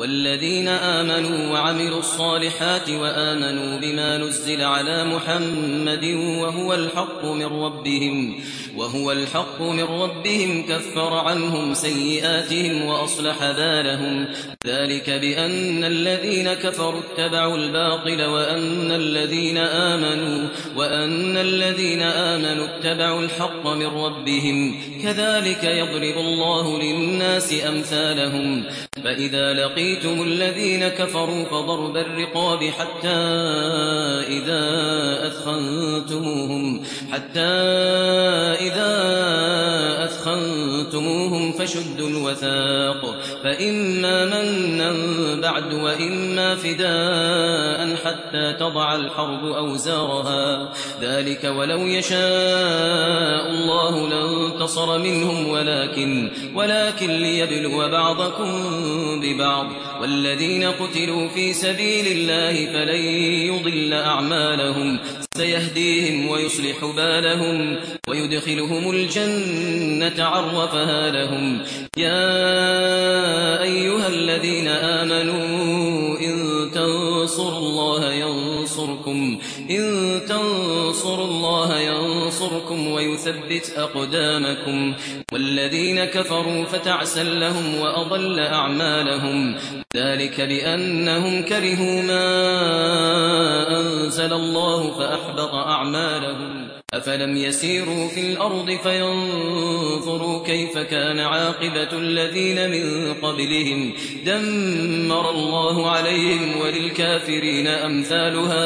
والذين آمنوا وعملوا الصالحات وآمنوا بما نزل على محمد وهو الحق من ربهم وهو الحق من ربهم كفر عنهم سيئاتهم وأصلح بالهم. ذلك بأن الذين كفروا اتبعوا الباطل وأن الذين آمنوا وأن الذين آمنوا اتبعوا الحق من ربهم. كذلك يضرب الله للناس أمثالهم. فإذا لقيتم الذين كفروا فضرب الرقاب حتى إذا أثخنتموهم حتى إذا أثخنتموهم فشدوا الوثاق فإما منا بعد وإما فداء حتى تضع الحرب أوزارها. ذلك ولو يشاء الله لانتصر منهم ولكن ولكن ليبلو بعضكم ببعض. والذين قتلوا في سبيل الله فلن يضل أعمالهم. سيهديهم ويصلح بالهم ويدخلهم الجنة عرفها لهم. يا إن تنصروا الله ينصركم. إن تنصروا الله ينصركم ويثبت أقدامكم. والذين كفروا فتعسا لهم وأضل أعمالهم. ذلك بأنهم كرهوا ما أنزل الله فأحبط أعمالهم. أفلم يسيروا في الأرض فينظروا كيف كان عاقبة الذين من قبلهم. دمر الله عليهم وللكافرين أمثالها.